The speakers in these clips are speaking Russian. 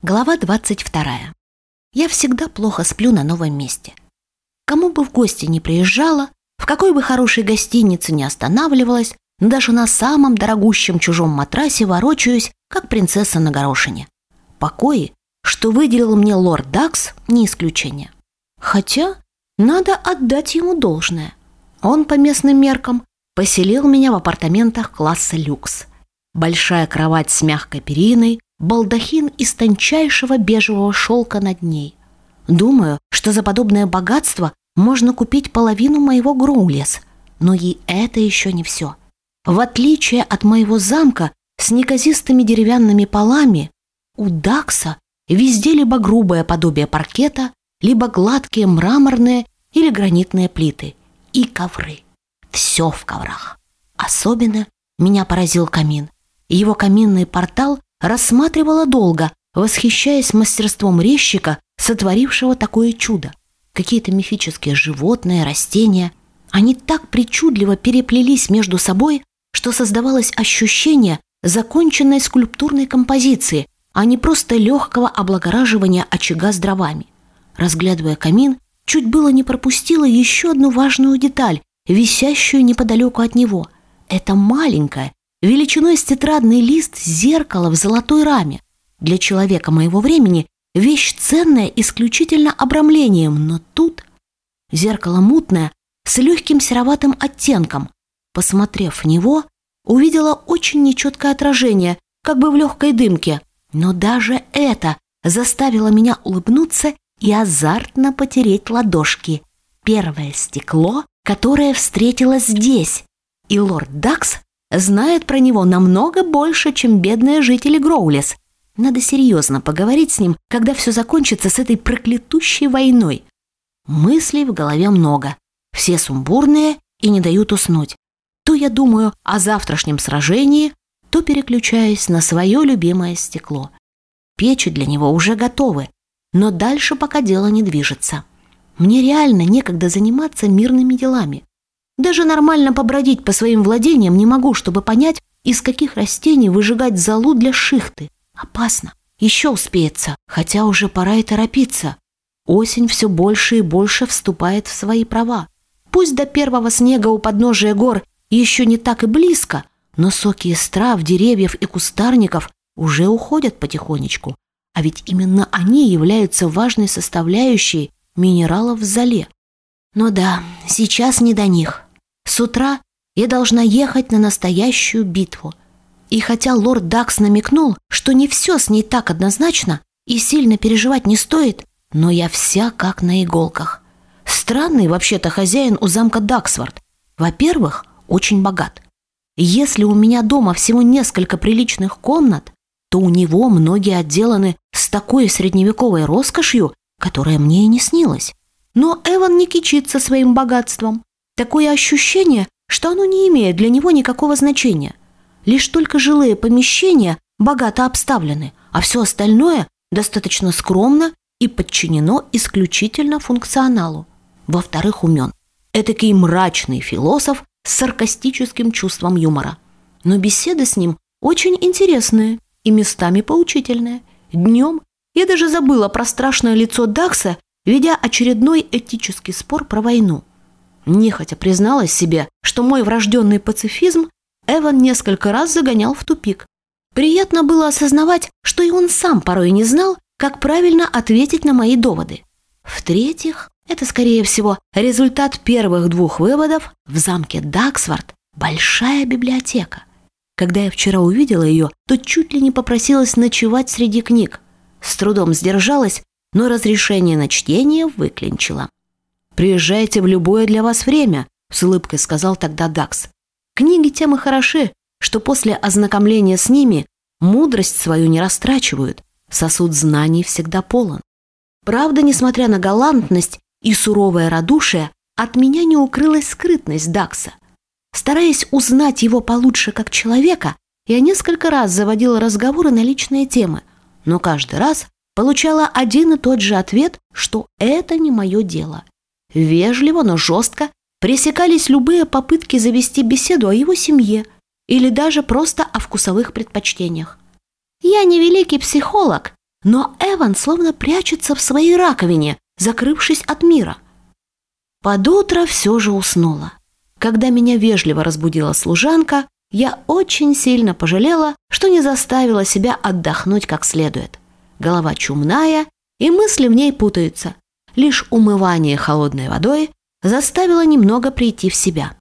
Глава 22. Я всегда плохо сплю на новом месте. Кому бы в гости не приезжала, в какой бы хорошей гостинице не останавливалась, но даже на самом дорогущем чужом матрасе ворочаюсь, как принцесса на горошине. Покои, что выделил мне лорд Дакс, не исключение. Хотя надо отдать ему должное. Он по местным меркам поселил меня в апартаментах класса люкс. Большая кровать с мягкой периной, балдахин из тончайшего бежевого шелка над ней. Думаю, что за подобное богатство можно купить половину моего Гроулес, но и это еще не все. В отличие от моего замка с неказистыми деревянными полами, у Дакса везде либо грубое подобие паркета, либо гладкие мраморные или гранитные плиты и ковры. Все в коврах. Особенно меня поразил камин. Его каминный портал рассматривала долго, восхищаясь мастерством резчика, сотворившего такое чудо. Какие-то мифические животные, растения. Они так причудливо переплелись между собой, что создавалось ощущение законченной скульптурной композиции, а не просто легкого облагораживания очага с дровами. Разглядывая камин, чуть было не пропустила еще одну важную деталь, висящую неподалеку от него. Это маленькая, величиной с тетрадный лист зеркало в золотой раме. Для человека моего времени вещь ценная исключительно обрамлением, но тут зеркало мутное с легким сероватым оттенком. Посмотрев в него, увидела очень нечеткое отражение, как бы в легкой дымке. Но даже это заставило меня улыбнуться и азартно потереть ладошки. Первое стекло, которое встретилось здесь. И лорд Дакс знает про него намного больше, чем бедные жители Гроулес. Надо серьезно поговорить с ним, когда все закончится с этой проклятущей войной. Мыслей в голове много. Все сумбурные и не дают уснуть. То я думаю о завтрашнем сражении, то переключаюсь на свое любимое стекло. Печи для него уже готовы, но дальше пока дело не движется. Мне реально некогда заниматься мирными делами. Даже нормально побродить по своим владениям не могу, чтобы понять, из каких растений выжигать золу для шихты. Опасно. Еще успеется, хотя уже пора и торопиться. Осень все больше и больше вступает в свои права. Пусть до первого снега у подножия гор еще не так и близко, но соки из трав, деревьев и кустарников уже уходят потихонечку. А ведь именно они являются важной составляющей минералов в зале. Но да, сейчас не до них. С утра я должна ехать на настоящую битву. И хотя лорд Дакс намекнул, что не все с ней так однозначно и сильно переживать не стоит, но я вся как на иголках. Странный вообще-то хозяин у замка Даксворт. Во-первых, очень богат. Если у меня дома всего несколько приличных комнат, то у него многие отделаны с такой средневековой роскошью, которая мне и не снилась. Но Эван не кичится своим богатством. Такое ощущение, что оно не имеет для него никакого значения. Лишь только жилые помещения богато обставлены, а все остальное достаточно скромно и подчинено исключительно функционалу. Во-вторых, умен. Этакий мрачный философ с саркастическим чувством юмора. Но беседы с ним очень интересные и местами поучительные. Днем я даже забыла про страшное лицо Дакса, ведя очередной этический спор про войну. Нехотя призналась себе, что мой врожденный пацифизм Эван несколько раз загонял в тупик. Приятно было осознавать, что и он сам порой не знал, как правильно ответить на мои доводы. В-третьих, это, скорее всего, результат первых двух выводов в замке Даксворт – большая библиотека. Когда я вчера увидела ее, то чуть ли не попросилась ночевать среди книг. С трудом сдержалась, но разрешение на чтение выклинчила. «Приезжайте в любое для вас время», — с улыбкой сказал тогда Дакс. «Книги тем и хороши, что после ознакомления с ними мудрость свою не растрачивают, сосуд знаний всегда полон. Правда, несмотря на галантность и суровое радушие, от меня не укрылась скрытность Дакса. Стараясь узнать его получше как человека, я несколько раз заводила разговоры на личные темы, но каждый раз получала один и тот же ответ, что это не мое дело. Вежливо, но жестко пресекались любые попытки завести беседу о его семье или даже просто о вкусовых предпочтениях. «Я не великий психолог», но Эван словно прячется в своей раковине, закрывшись от мира. Под утро все же уснула. Когда меня вежливо разбудила служанка, я очень сильно пожалела, что не заставила себя отдохнуть как следует. Голова чумная, и мысли в ней путаются. Лишь умывание холодной водой заставило немного прийти в себя.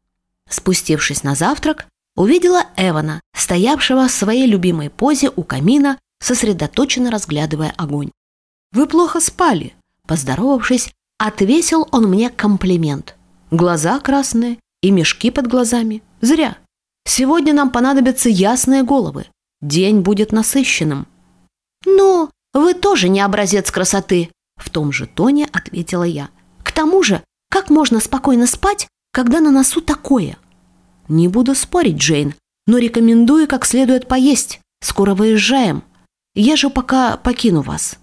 Спустившись на завтрак, увидела Эвана, стоявшего в своей любимой позе у камина, сосредоточенно разглядывая огонь. «Вы плохо спали», – поздоровавшись, отвесил он мне комплимент. «Глаза красные и мешки под глазами. Зря. Сегодня нам понадобятся ясные головы. День будет насыщенным». «Ну, вы тоже не образец красоты», – в том же тоне ответила я. «К тому же, как можно спокойно спать, когда на носу такое?» «Не буду спорить, Джейн, но рекомендую как следует поесть. Скоро выезжаем. Я же пока покину вас».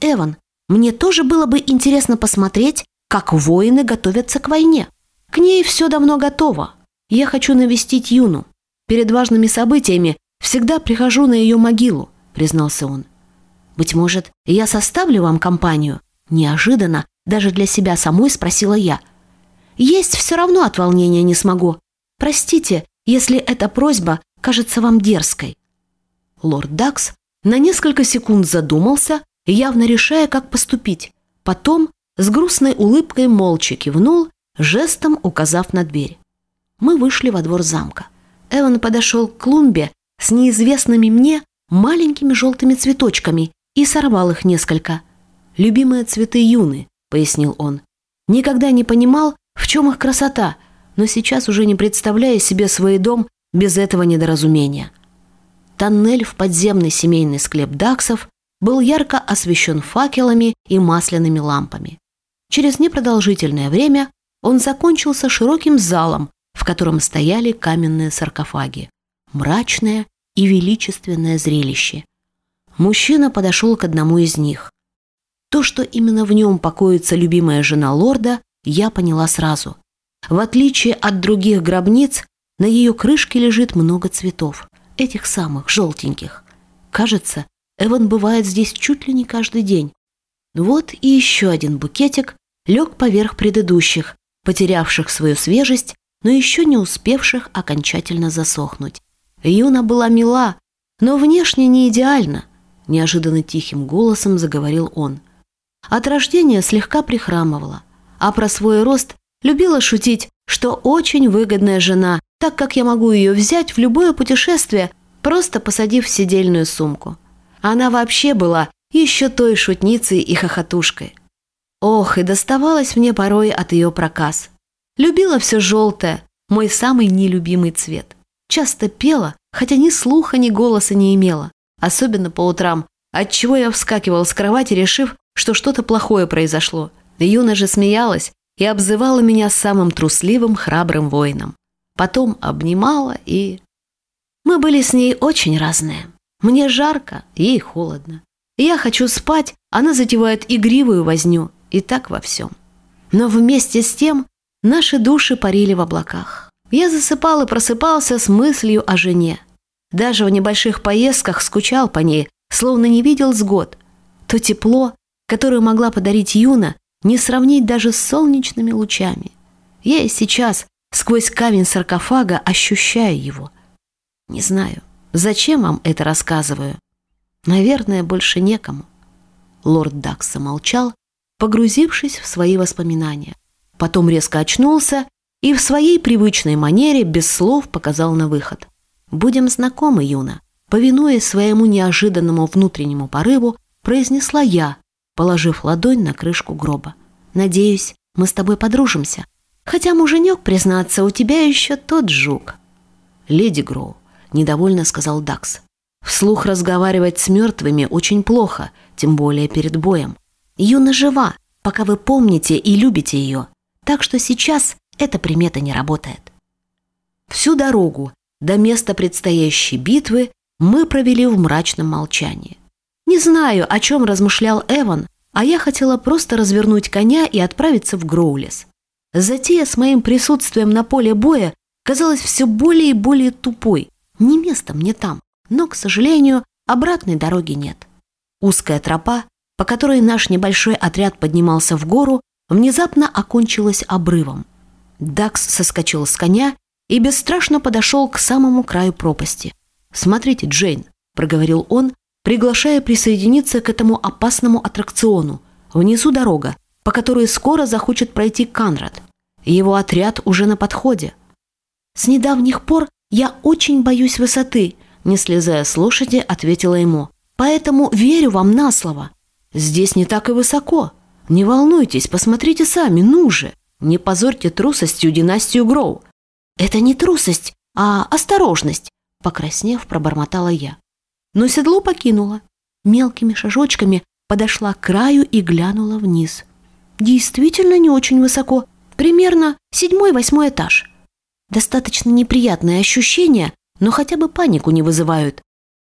«Эван, мне тоже было бы интересно посмотреть, как воины готовятся к войне. К ней все давно готово. Я хочу навестить Юну. Перед важными событиями всегда прихожу на ее могилу», — признался он. «Быть может, я составлю вам компанию?» Неожиданно, даже для себя самой спросила я. «Есть все равно от волнения не смогу. Простите, если эта просьба кажется вам дерзкой». Лорд Дакс на несколько секунд задумался, явно решая, как поступить. Потом с грустной улыбкой молча кивнул, жестом указав на дверь. Мы вышли во двор замка. Эван подошел к клумбе с неизвестными мне маленькими желтыми цветочками и сорвал их несколько. «Любимые цветы юны», — пояснил он. «Никогда не понимал, в чем их красота, но сейчас уже не представляя себе свой дом без этого недоразумения». Тоннель в подземный семейный склеп Даксов был ярко освещен факелами и масляными лампами. Через непродолжительное время он закончился широким залом, в котором стояли каменные саркофаги. Мрачное и величественное зрелище. Мужчина подошел к одному из них. То, что именно в нем покоится любимая жена лорда, я поняла сразу. В отличие от других гробниц, на ее крышке лежит много цветов этих самых желтеньких. Кажется, Эван бывает здесь чуть ли не каждый день. Вот и еще один букетик лег поверх предыдущих, потерявших свою свежесть, но еще не успевших окончательно засохнуть. Юна была мила, но внешне не идеально, неожиданно тихим голосом заговорил он. От рождения слегка прихрамывала, а про свой рост любила шутить, что очень выгодная жена, так как я могу ее взять в любое путешествие, просто посадив в сидельную сумку. Она вообще была еще той шутницей и хохотушкой. Ох, и доставалось мне порой от ее проказ. Любила все желтое, мой самый нелюбимый цвет. Часто пела, хотя ни слуха, ни голоса не имела, особенно по утрам, отчего я вскакивала с кровати, решив, что что-то плохое произошло. Юна же смеялась и обзывала меня самым трусливым, храбрым воином. Потом обнимала и... Мы были с ней очень разные. Мне жарко, ей холодно. Я хочу спать, она затевает игривую возню. И так во всем. Но вместе с тем наши души парили в облаках. Я засыпал и просыпался с мыслью о жене. Даже в небольших поездках скучал по ней, словно не видел с год. То тепло, которое могла подарить Юна, не сравнить даже с солнечными лучами. Я и сейчас сквозь камень саркофага ощущаю его – не знаю, зачем вам это рассказываю. Наверное, больше некому. Лорд Дакс замолчал, погрузившись в свои воспоминания. Потом резко очнулся и в своей привычной манере без слов показал на выход. «Будем знакомы, Юна», повинуясь своему неожиданному внутреннему порыву, произнесла я, положив ладонь на крышку гроба. «Надеюсь, мы с тобой подружимся. Хотя, муженек, признаться, у тебя еще тот жук». «Леди Гроу, – недовольно сказал Дакс. «Вслух разговаривать с мертвыми очень плохо, тем более перед боем. Юна жива, пока вы помните и любите ее, так что сейчас эта примета не работает». Всю дорогу до места предстоящей битвы мы провели в мрачном молчании. Не знаю, о чем размышлял Эван, а я хотела просто развернуть коня и отправиться в Гроулес. Затея с моим присутствием на поле боя казалась все более и более тупой, не место мне там, но, к сожалению, обратной дороги нет. Узкая тропа, по которой наш небольшой отряд поднимался в гору, внезапно окончилась обрывом. Дакс соскочил с коня и бесстрашно подошел к самому краю пропасти. «Смотрите, Джейн», — проговорил он, приглашая присоединиться к этому опасному аттракциону. «Внизу дорога, по которой скоро захочет пройти Канрад. Его отряд уже на подходе». «С недавних пор я очень боюсь высоты», — не слезая с лошади, ответила ему. «Поэтому верю вам на слово. Здесь не так и высоко. Не волнуйтесь, посмотрите сами, ну же. Не позорьте трусостью династию Гроу». «Это не трусость, а осторожность», — покраснев, пробормотала я. Но седло покинула. Мелкими шажочками подошла к краю и глянула вниз. Действительно не очень высоко, примерно седьмой-восьмой этаж. Достаточно неприятные ощущения, но хотя бы панику не вызывают.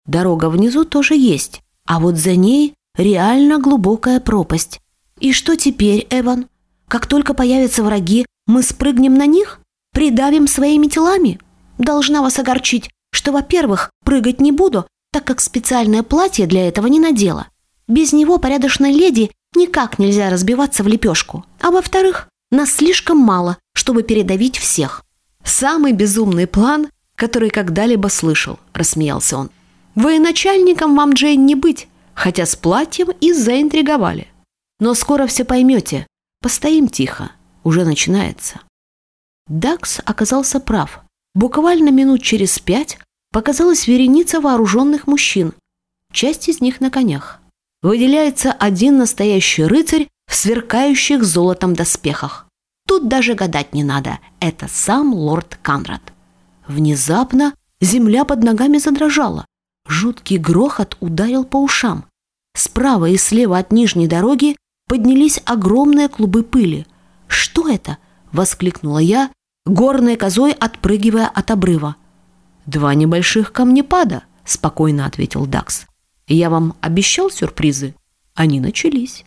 Дорога внизу тоже есть, а вот за ней реально глубокая пропасть. И что теперь, Эван? Как только появятся враги, мы спрыгнем на них? Придавим своими телами? Должна вас огорчить, что, во-первых, прыгать не буду, так как специальное платье для этого не надела. Без него порядочной леди никак нельзя разбиваться в лепешку. А во-вторых, нас слишком мало, чтобы передавить всех. «Самый безумный план, который когда-либо слышал», – рассмеялся он. «Военачальником вам, Джейн, не быть, хотя с платьем и заинтриговали. Но скоро все поймете. Постоим тихо. Уже начинается». Дакс оказался прав. Буквально минут через пять показалась вереница вооруженных мужчин. Часть из них на конях. Выделяется один настоящий рыцарь в сверкающих золотом доспехах. Тут даже гадать не надо. Это сам лорд Канрад. Внезапно земля под ногами задрожала. Жуткий грохот ударил по ушам. Справа и слева от нижней дороги поднялись огромные клубы пыли. «Что это?» – воскликнула я, горной козой отпрыгивая от обрыва. «Два небольших камнепада», – спокойно ответил Дакс. «Я вам обещал сюрпризы? Они начались».